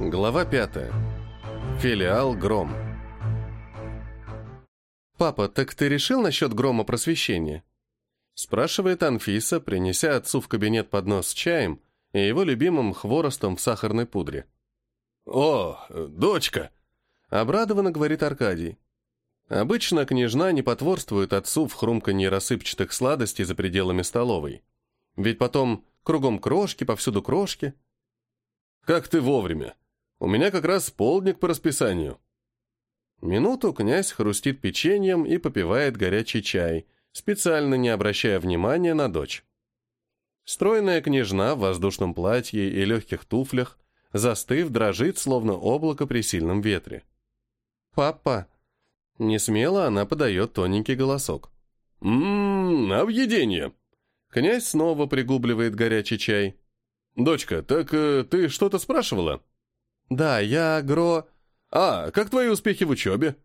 Глава 5. Филиал «Гром». «Папа, так ты решил насчет грома просвещения?» Спрашивает Анфиса, принеся отцу в кабинет поднос с чаем и его любимым хворостом в сахарной пудре. «О, дочка!» — обрадованно говорит Аркадий. Обычно княжна не потворствует отцу в хрумканье рассыпчатых сладостей за пределами столовой. Ведь потом кругом крошки, повсюду крошки. «Как ты вовремя! У меня как раз полдник по расписанию». Минуту князь хрустит печеньем и попивает горячий чай, специально не обращая внимания на дочь. Стройная княжна в воздушном платье и легких туфлях, застыв, дрожит, словно облако при сильном ветре. «Папа!» Не смело она подает тоненький голосок. «Ммм, объедение!» Князь снова пригубливает горячий чай. «Дочка, так э, ты что-то спрашивала?» «Да, я гро...» «А, как твои успехи в учебе?»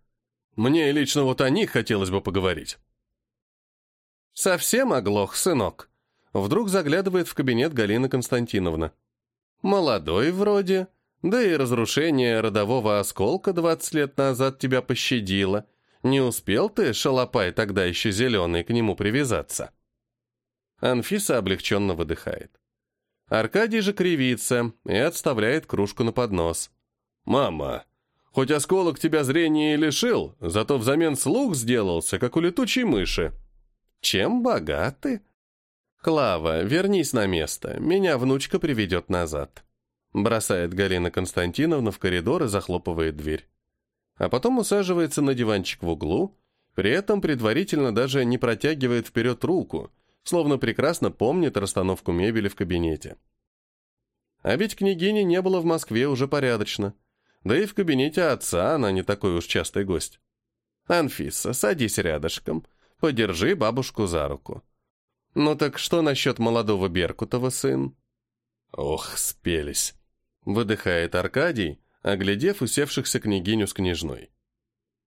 «Мне лично вот о них хотелось бы поговорить». «Совсем оглох, сынок?» Вдруг заглядывает в кабинет Галина Константиновна. «Молодой вроде, да и разрушение родового осколка 20 лет назад тебя пощадило. Не успел ты, шалопай, тогда еще зеленый, к нему привязаться?» Анфиса облегченно выдыхает. Аркадий же кривится и отставляет кружку на поднос. «Мама, хоть осколок тебя зрения и лишил, зато взамен слух сделался, как у летучей мыши». «Чем богаты?» «Клава, вернись на место, меня внучка приведет назад». Бросает Галина Константиновна в коридор и захлопывает дверь. А потом усаживается на диванчик в углу, при этом предварительно даже не протягивает вперед руку, словно прекрасно помнит расстановку мебели в кабинете. А ведь княгини не было в Москве уже порядочно. Да и в кабинете отца она не такой уж частый гость. «Анфиса, садись рядышком, подержи бабушку за руку». «Ну так что насчет молодого Беркутова, сын?» «Ох, спелись!» Выдыхает Аркадий, оглядев усевшихся княгиню с княжной.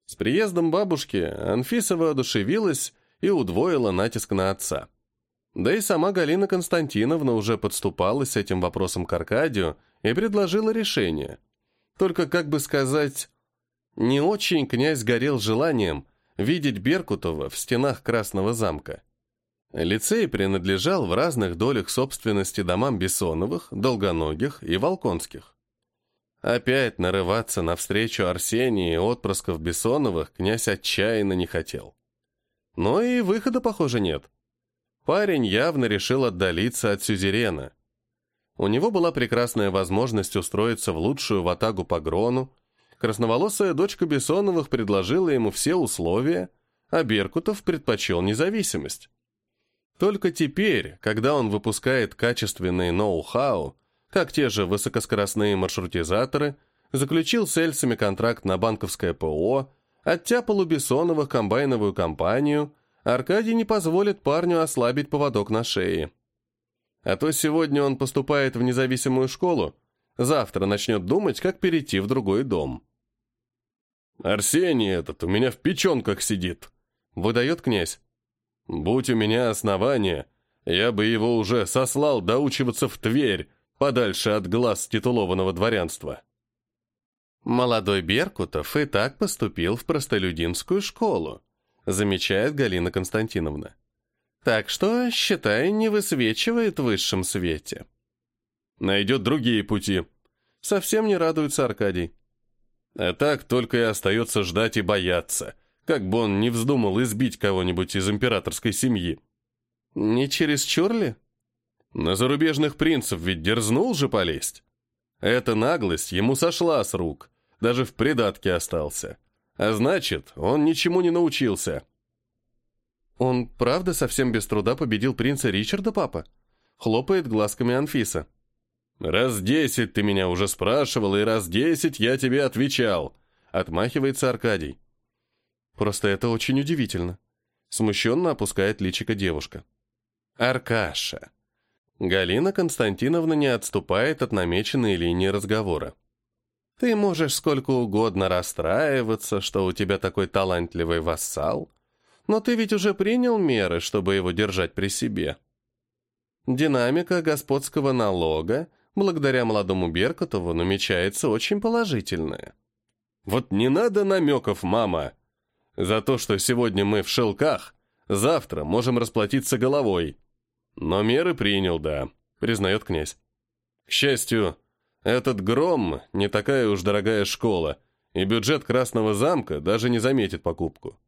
С приездом бабушки Анфиса воодушевилась и удвоила натиск на отца. Да и сама Галина Константиновна уже подступалась с этим вопросом к Аркадию и предложила решение. Только, как бы сказать, не очень князь горел желанием видеть Беркутова в стенах Красного замка. Лицей принадлежал в разных долях собственности домам Бессоновых, Долгоногих и Волконских. Опять нарываться навстречу Арсении и отпрысков Бессоновых князь отчаянно не хотел. Но и выхода, похоже, нет. Парень явно решил отдалиться от сюзерена. У него была прекрасная возможность устроиться в лучшую ватагу по Грону, красноволосая дочка Бессоновых предложила ему все условия, а Беркутов предпочел независимость. Только теперь, когда он выпускает качественные ноу-хау, как те же высокоскоростные маршрутизаторы, заключил с Эльсами контракт на банковское ПО, оттяпал у Бессоновых комбайновую компанию, Аркадий не позволит парню ослабить поводок на шее. А то сегодня он поступает в независимую школу, завтра начнет думать, как перейти в другой дом. «Арсений этот у меня в печенках сидит», — выдает князь. Будь у меня основания, я бы его уже сослал доучиваться в Тверь, подальше от глаз титулованного дворянства. Молодой Беркутов и так поступил в простолюдинскую школу, замечает Галина Константиновна. Так что, считай, не высвечивает в высшем свете. Найдет другие пути. Совсем не радуется Аркадий. А так только и остается ждать и бояться — как бы он не вздумал избить кого-нибудь из императорской семьи. Не через ли? На зарубежных принцев ведь дерзнул же полезть. Эта наглость ему сошла с рук, даже в придатке остался. А значит, он ничему не научился. Он правда совсем без труда победил принца Ричарда, папа? Хлопает глазками Анфиса. «Раз десять ты меня уже спрашивал, и раз десять я тебе отвечал», — отмахивается Аркадий. Просто это очень удивительно. Смущенно опускает личико девушка. Аркаша. Галина Константиновна не отступает от намеченной линии разговора. Ты можешь сколько угодно расстраиваться, что у тебя такой талантливый вассал, но ты ведь уже принял меры, чтобы его держать при себе. Динамика господского налога Благодаря молодому Беркутову намечается очень положительное. Вот не надо намеков, мама. За то, что сегодня мы в шелках, завтра можем расплатиться головой. Но меры принял, да, признает князь. К счастью, этот гром не такая уж дорогая школа, и бюджет Красного замка даже не заметит покупку.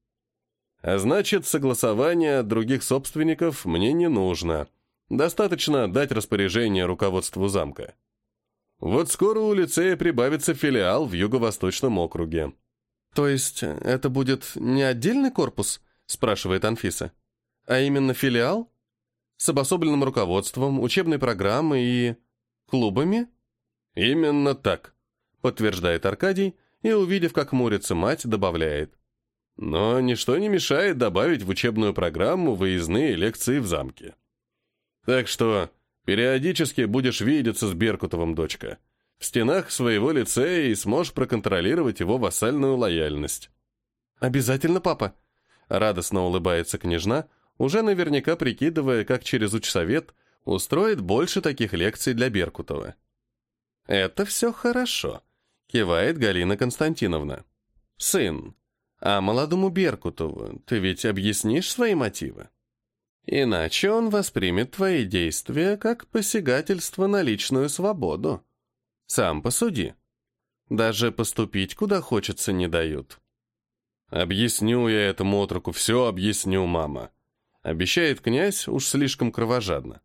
А значит, согласование других собственников мне не нужно. Достаточно дать распоряжение руководству замка. Вот скоро у лицея прибавится филиал в Юго-Восточном округе. «То есть это будет не отдельный корпус?» – спрашивает Анфиса. «А именно филиал? С обособленным руководством, учебной программой и... клубами?» «Именно так», – подтверждает Аркадий и, увидев, как мурится мать, добавляет. «Но ничто не мешает добавить в учебную программу выездные лекции в замке. Так что периодически будешь видеться с Беркутовым, дочка» в стенах своего лицея и сможешь проконтролировать его вассальную лояльность. «Обязательно, папа!» Радостно улыбается княжна, уже наверняка прикидывая, как через учсовет устроит больше таких лекций для Беркутова. «Это все хорошо», — кивает Галина Константиновна. «Сын, а молодому Беркутову ты ведь объяснишь свои мотивы? Иначе он воспримет твои действия как посягательство на личную свободу». Сам посуди. Даже поступить куда хочется не дают. Объясню я этому отроку, все объясню, мама. Обещает князь уж слишком кровожадно.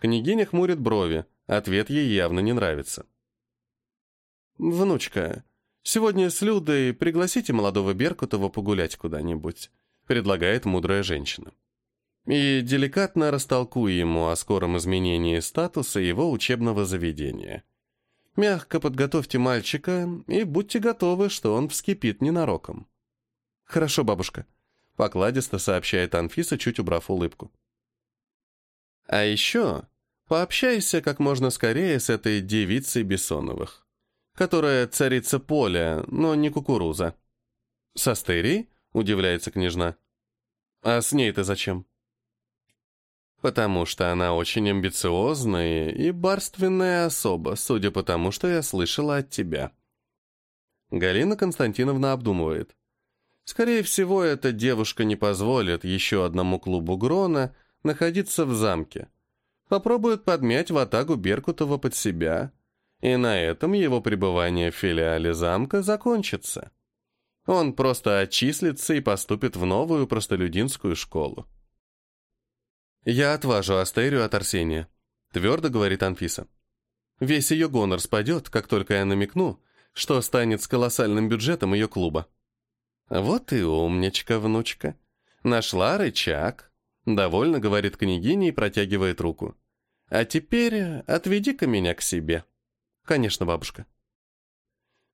Княгиня хмурит брови, ответ ей явно не нравится. «Внучка, сегодня с Людой пригласите молодого Беркутова погулять куда-нибудь», предлагает мудрая женщина. И деликатно растолкуй ему о скором изменении статуса его учебного заведения. Мягко подготовьте мальчика и будьте готовы, что он вскипит ненароком. Хорошо, бабушка, покладисто сообщает Анфиса, чуть убрав улыбку. А еще пообщайся как можно скорее с этой девицей Бессоновых, которая царица поля, но не кукуруза. С Астерией? Удивляется княжна. А с ней-то зачем? Потому что она очень амбициозная и барственная особа, судя по тому, что я слышала от тебя. Галина Константиновна обдумывает. Скорее всего, эта девушка не позволит еще одному клубу Грона находиться в замке. Попробует подмять ватагу Беркутова под себя, и на этом его пребывание в филиале замка закончится. Он просто отчислится и поступит в новую простолюдинскую школу. «Я отважу Астерию от Арсения», — твердо говорит Анфиса. «Весь ее гонор спадет, как только я намекну, что станет с колоссальным бюджетом ее клуба». «Вот и умничка, внучка. Нашла рычаг», — довольно говорит княгиня и протягивает руку. «А теперь отведи-ка меня к себе». «Конечно, бабушка».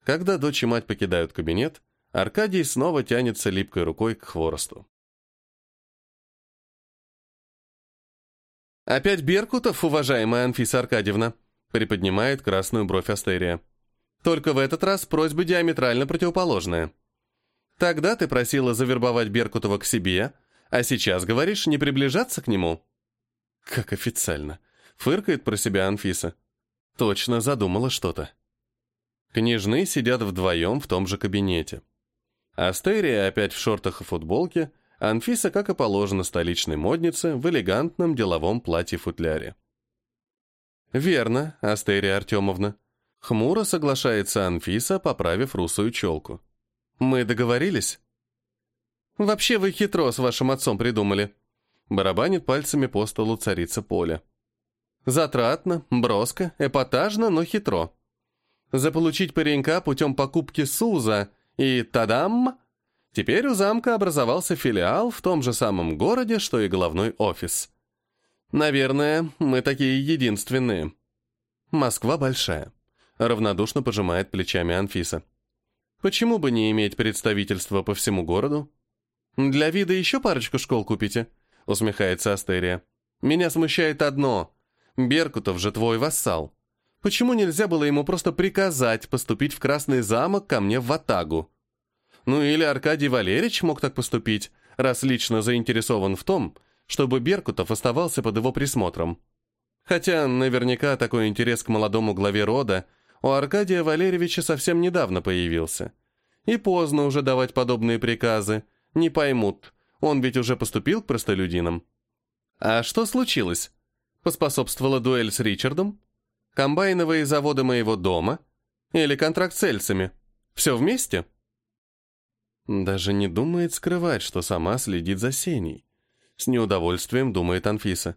Когда дочь и мать покидают кабинет, Аркадий снова тянется липкой рукой к хворосту. «Опять Беркутов, уважаемая Анфиса Аркадьевна?» приподнимает красную бровь Астерия. «Только в этот раз просьба диаметрально противоположная. Тогда ты просила завербовать Беркутова к себе, а сейчас говоришь не приближаться к нему». «Как официально», — фыркает про себя Анфиса. «Точно задумала что-то». Княжны сидят вдвоем в том же кабинете. Астерия опять в шортах и футболке — Анфиса, как и положено столичной моднице, в элегантном деловом платье-футляре. «Верно, Астерия Артемовна». Хмуро соглашается Анфиса, поправив русую челку. «Мы договорились?» «Вообще вы хитро с вашим отцом придумали», барабанит пальцами по столу царица Поля. Затратно, броско, эпатажно, но хитро. Заполучить паренька путем покупки СУЗа и тадам! Теперь у замка образовался филиал в том же самом городе, что и головной офис. Наверное, мы такие единственные. Москва большая. Равнодушно пожимает плечами Анфиса. Почему бы не иметь представительства по всему городу? Для вида еще парочку школ купите? Усмехается Астерия. Меня смущает одно. Беркутов же твой вассал. Почему нельзя было ему просто приказать поступить в Красный замок ко мне в Ватагу? Ну или Аркадий Валерьевич мог так поступить, раз лично заинтересован в том, чтобы Беркутов оставался под его присмотром. Хотя наверняка такой интерес к молодому главе рода у Аркадия Валерьевича совсем недавно появился. И поздно уже давать подобные приказы, не поймут, он ведь уже поступил к простолюдинам. А что случилось? Поспособствовала дуэль с Ричардом? Комбайновые заводы моего дома? Или контракт с Эльсами? Все вместе? Даже не думает скрывать, что сама следит за Сеней. С неудовольствием думает Анфиса.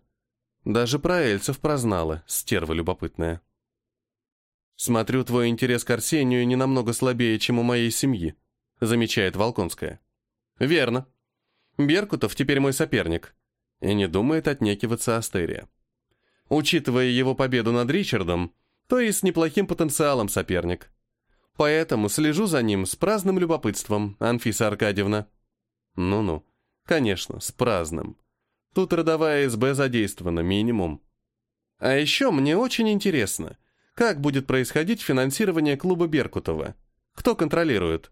Даже про Эльцев прознала, стерва любопытная. «Смотрю, твой интерес к Арсению не намного слабее, чем у моей семьи», замечает Волконская. «Верно. Беркутов теперь мой соперник». И не думает отнекиваться Астерия. Учитывая его победу над Ричардом, то и с неплохим потенциалом соперник. Поэтому слежу за ним с праздным любопытством, Анфиса Аркадьевна. Ну-ну, конечно, с праздным. Тут родовая СБ задействована, минимум. А еще мне очень интересно, как будет происходить финансирование клуба Беркутова? Кто контролирует?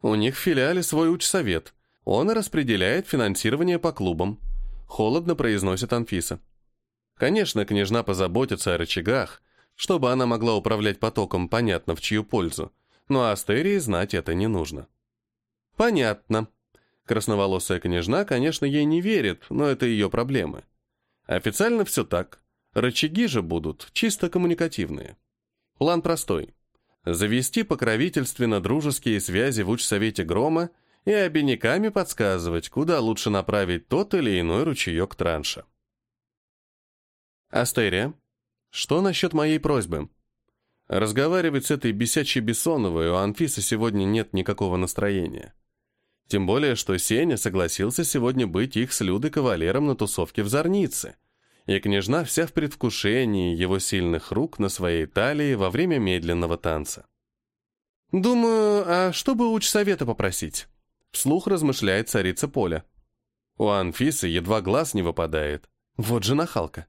У них в филиале свой учсовет. Он распределяет финансирование по клубам. Холодно произносит Анфиса. Конечно, княжна позаботится о рычагах, чтобы она могла управлять потоком, понятно, в чью пользу. Но Астерии знать это не нужно. Понятно. Красноволосая княжна, конечно, ей не верит, но это ее проблемы. Официально все так. Рычаги же будут чисто коммуникативные. План простой. Завести покровительственно-дружеские связи в учсовете Грома и обиняками подсказывать, куда лучше направить тот или иной ручеек транша. Астерия, что насчет моей просьбы? Разговаривать с этой бесячей Бессоновой у Анфисы сегодня нет никакого настроения. Тем более, что Сеня согласился сегодня быть их с Людой кавалером на тусовке в Зорнице. И княжна вся в предвкушении его сильных рук на своей талии во время медленного танца. «Думаю, а что бы уч совета попросить?» Вслух размышляет царица Поля. У Анфисы едва глаз не выпадает. Вот же нахалка.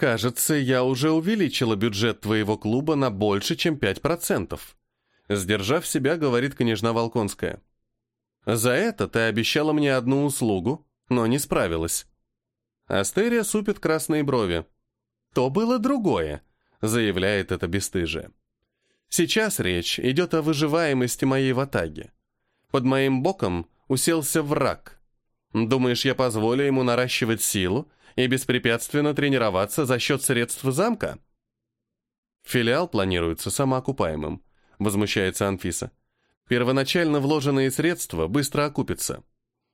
«Кажется, я уже увеличила бюджет твоего клуба на больше, чем 5%. Сдержав себя, говорит княжна Волконская. За это ты обещала мне одну услугу, но не справилась. Астерия супит красные брови. То было другое, заявляет это бесстыжие. Сейчас речь идет о выживаемости моей ватаги. Под моим боком уселся враг. Думаешь, я позволю ему наращивать силу и беспрепятственно тренироваться за счет средств замка? Филиал планируется самоокупаемым, возмущается Анфиса. Первоначально вложенные средства быстро окупятся.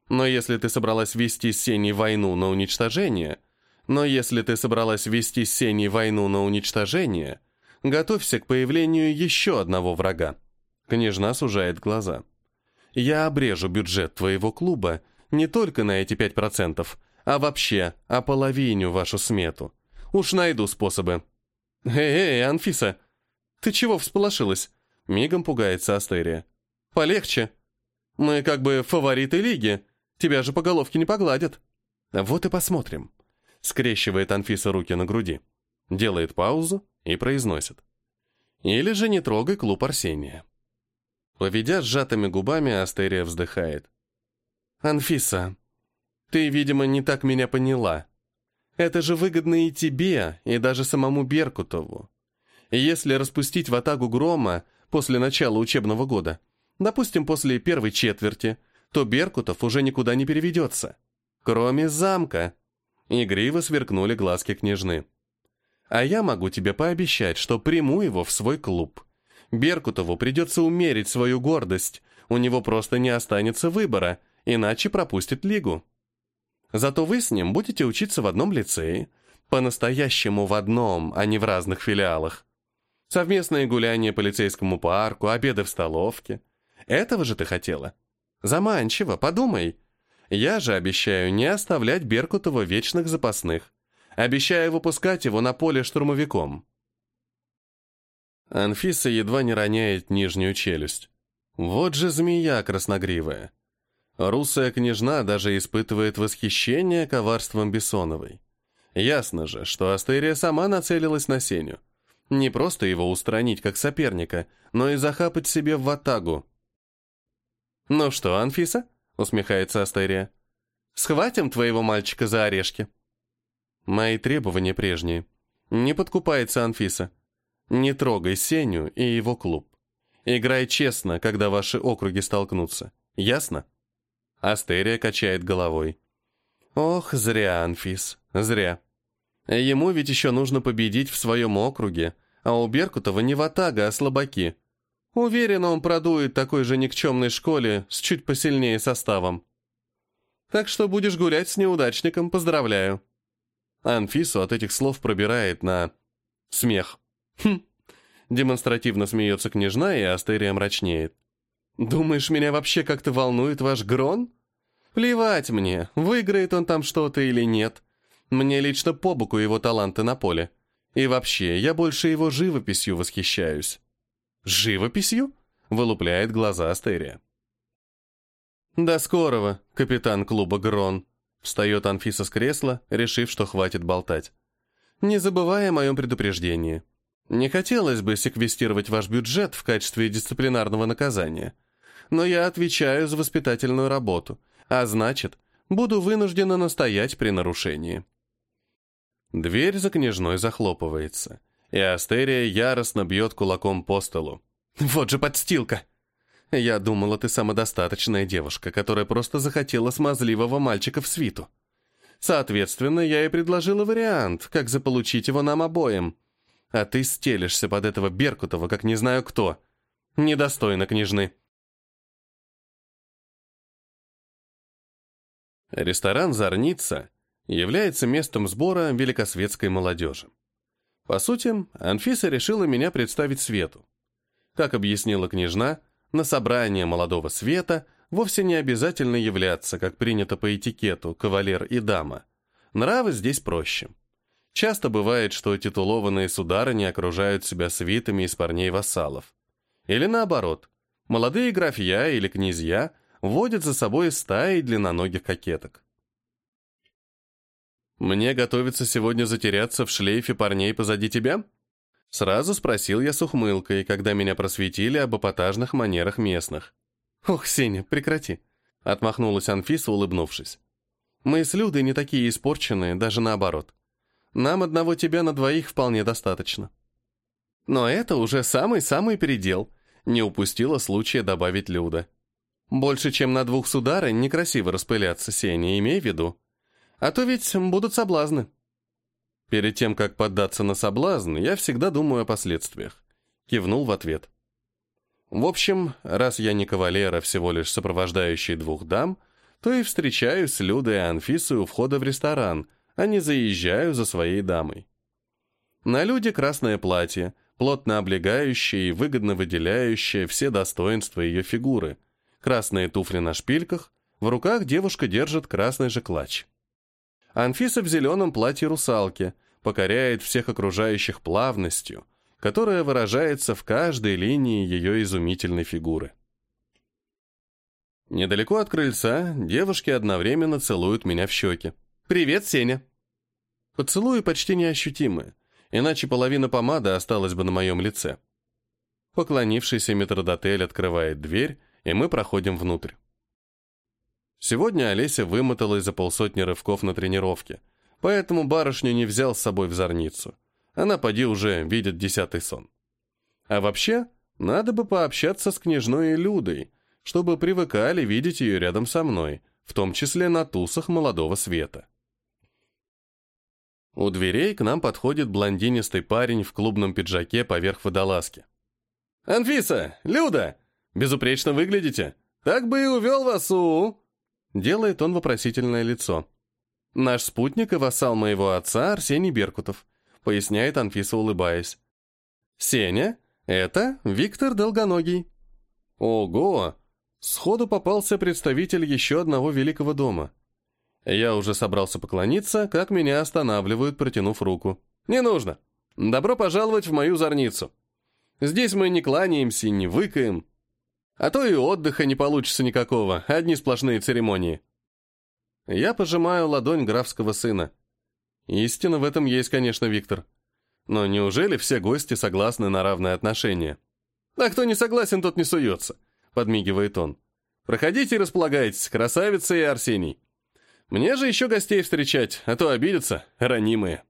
Но если ты собралась вести с Сеней войну на уничтожение, но если ты собралась вести с Сеней войну на уничтожение, готовься к появлению еще одного врага. Княжна сужает глаза. Я обрежу бюджет твоего клуба не только на эти 5%, а вообще ополовиню вашу смету. Уж найду способы. Эй, эй, Анфиса, ты чего всполошилась? Мигом пугается Астерия. Полегче. Мы как бы фавориты лиги. Тебя же по головке не погладят. Вот и посмотрим. Скрещивает Анфиса руки на груди. Делает паузу и произносит. Или же не трогай клуб Арсения. Поведя сжатыми губами, Астерия вздыхает. «Анфиса, ты, видимо, не так меня поняла. Это же выгодно и тебе, и даже самому Беркутову. Если распустить в атаку грома после начала учебного года, допустим, после первой четверти, то Беркутов уже никуда не переведется. Кроме замка. Игриво сверкнули глазки княжны. А я могу тебе пообещать, что приму его в свой клуб. Беркутову придется умерить свою гордость, у него просто не останется выбора, иначе пропустит лигу. Зато вы с ним будете учиться в одном лицее, по-настоящему в одном, а не в разных филиалах. Совместные гуляния по лицейскому парку, обеды в столовке. Этого же ты хотела? Заманчиво, подумай. Я же обещаю не оставлять Беркутова вечных запасных. Обещаю выпускать его на поле штурмовиком. Анфиса едва не роняет нижнюю челюсть. Вот же змея красногривая. Русая княжна даже испытывает восхищение коварством Бессоновой. Ясно же, что Астерия сама нацелилась на Сеню. Не просто его устранить как соперника, но и захапать себе в ватагу. «Ну что, Анфиса?» — усмехается Астерия. «Схватим твоего мальчика за орешки». Мои требования прежние. Не подкупается Анфиса. Не трогай Сеню и его клуб. Играй честно, когда ваши округи столкнутся. Ясно? Астерия качает головой. Ох, зря, Анфис, зря. Ему ведь еще нужно победить в своем округе, а у Беркутова не ватага, а слабаки. Уверен, он продует такой же никчемной школе с чуть посильнее составом. Так что будешь гулять с неудачником, поздравляю. Анфису от этих слов пробирает на... смех. Хм. Демонстративно смеется княжна, и Астерия мрачнеет. «Думаешь, меня вообще как-то волнует ваш Грон? Плевать мне, выиграет он там что-то или нет. Мне лично по боку его таланты на поле. И вообще, я больше его живописью восхищаюсь». «Живописью?» — вылупляет глаза Астерия. «До скорого, капитан клуба Грон», — встает Анфиса с кресла, решив, что хватит болтать. «Не забывая о моем предупреждении. Не хотелось бы секвестировать ваш бюджет в качестве дисциплинарного наказания, но я отвечаю за воспитательную работу, а значит, буду вынуждена настоять при нарушении». Дверь за княжной захлопывается, и Астерия яростно бьет кулаком по столу. «Вот же подстилка!» «Я думала, ты самодостаточная девушка, которая просто захотела смазливого мальчика в свиту. Соответственно, я и предложила вариант, как заполучить его нам обоим. А ты стелишься под этого Беркутова, как не знаю кто. Недостойно княжны». Ресторан «Зорница» является местом сбора великосветской молодежи. По сути, Анфиса решила меня представить Свету. Как объяснила княжна, на собрание молодого света вовсе не обязательно являться, как принято по этикету, кавалер и дама. Нравы здесь проще. Часто бывает, что титулованные сударыни окружают себя свитами из парней-вассалов. Или наоборот, молодые графья или князья водят за собой стаи длинноногих кокеток. «Мне готовится сегодня затеряться в шлейфе парней позади тебя?» Сразу спросил я с ухмылкой, когда меня просветили об эпатажных манерах местных. «Ох, Сеня, прекрати!» — отмахнулась Анфиса, улыбнувшись. «Мы с Людой не такие испорченные, даже наоборот. Нам одного тебя на двоих вполне достаточно». Но это уже самый-самый передел, не упустила случая добавить Люда. «Больше, чем на двух сударынь, некрасиво распыляться, Сеня, имей в виду. А то ведь будут соблазны. Перед тем, как поддаться на соблазн, я всегда думаю о последствиях. Кивнул в ответ. В общем, раз я не кавалер, а всего лишь сопровождающий двух дам, то и встречаюсь с Людой и Анфисой у входа в ресторан, а не заезжаю за своей дамой. На Люде красное платье, плотно облегающее и выгодно выделяющее все достоинства ее фигуры, красные туфли на шпильках, в руках девушка держит красный же клатч. Анфиса в зеленом платье русалки покоряет всех окружающих плавностью, которая выражается в каждой линии ее изумительной фигуры. Недалеко от крыльца девушки одновременно целуют меня в щеки. «Привет, Сеня!» Поцелуи почти неощутимы, иначе половина помады осталась бы на моем лице. Поклонившийся метродотель открывает дверь, и мы проходим внутрь. Сегодня Олеся вымоталась за полсотни рывков на тренировке, поэтому барышню не взял с собой в зорницу. Она, поди, уже видит десятый сон. А вообще, надо бы пообщаться с княжной Людой, чтобы привыкали видеть ее рядом со мной, в том числе на тусах молодого света. У дверей к нам подходит блондинистый парень в клубном пиджаке поверх водолазки. «Анфиса! Люда! Безупречно выглядите! Так бы и увел вас у...» Делает он вопросительное лицо. «Наш спутник и вассал моего отца Арсений Беркутов», поясняет Анфиса, улыбаясь. «Сеня, это Виктор Долгоногий». «Ого!» Сходу попался представитель еще одного великого дома. Я уже собрался поклониться, как меня останавливают, протянув руку. «Не нужно. Добро пожаловать в мою зорницу. Здесь мы не кланяемся, не выкаем. А то и отдыха не получится никакого, одни сплошные церемонии. Я пожимаю ладонь графского сына. Истина в этом есть, конечно, Виктор. Но неужели все гости согласны на равное отношение? А кто не согласен, тот не суется, подмигивает он. Проходите и располагайтесь, красавица и Арсений. Мне же еще гостей встречать, а то обидятся, ранимые.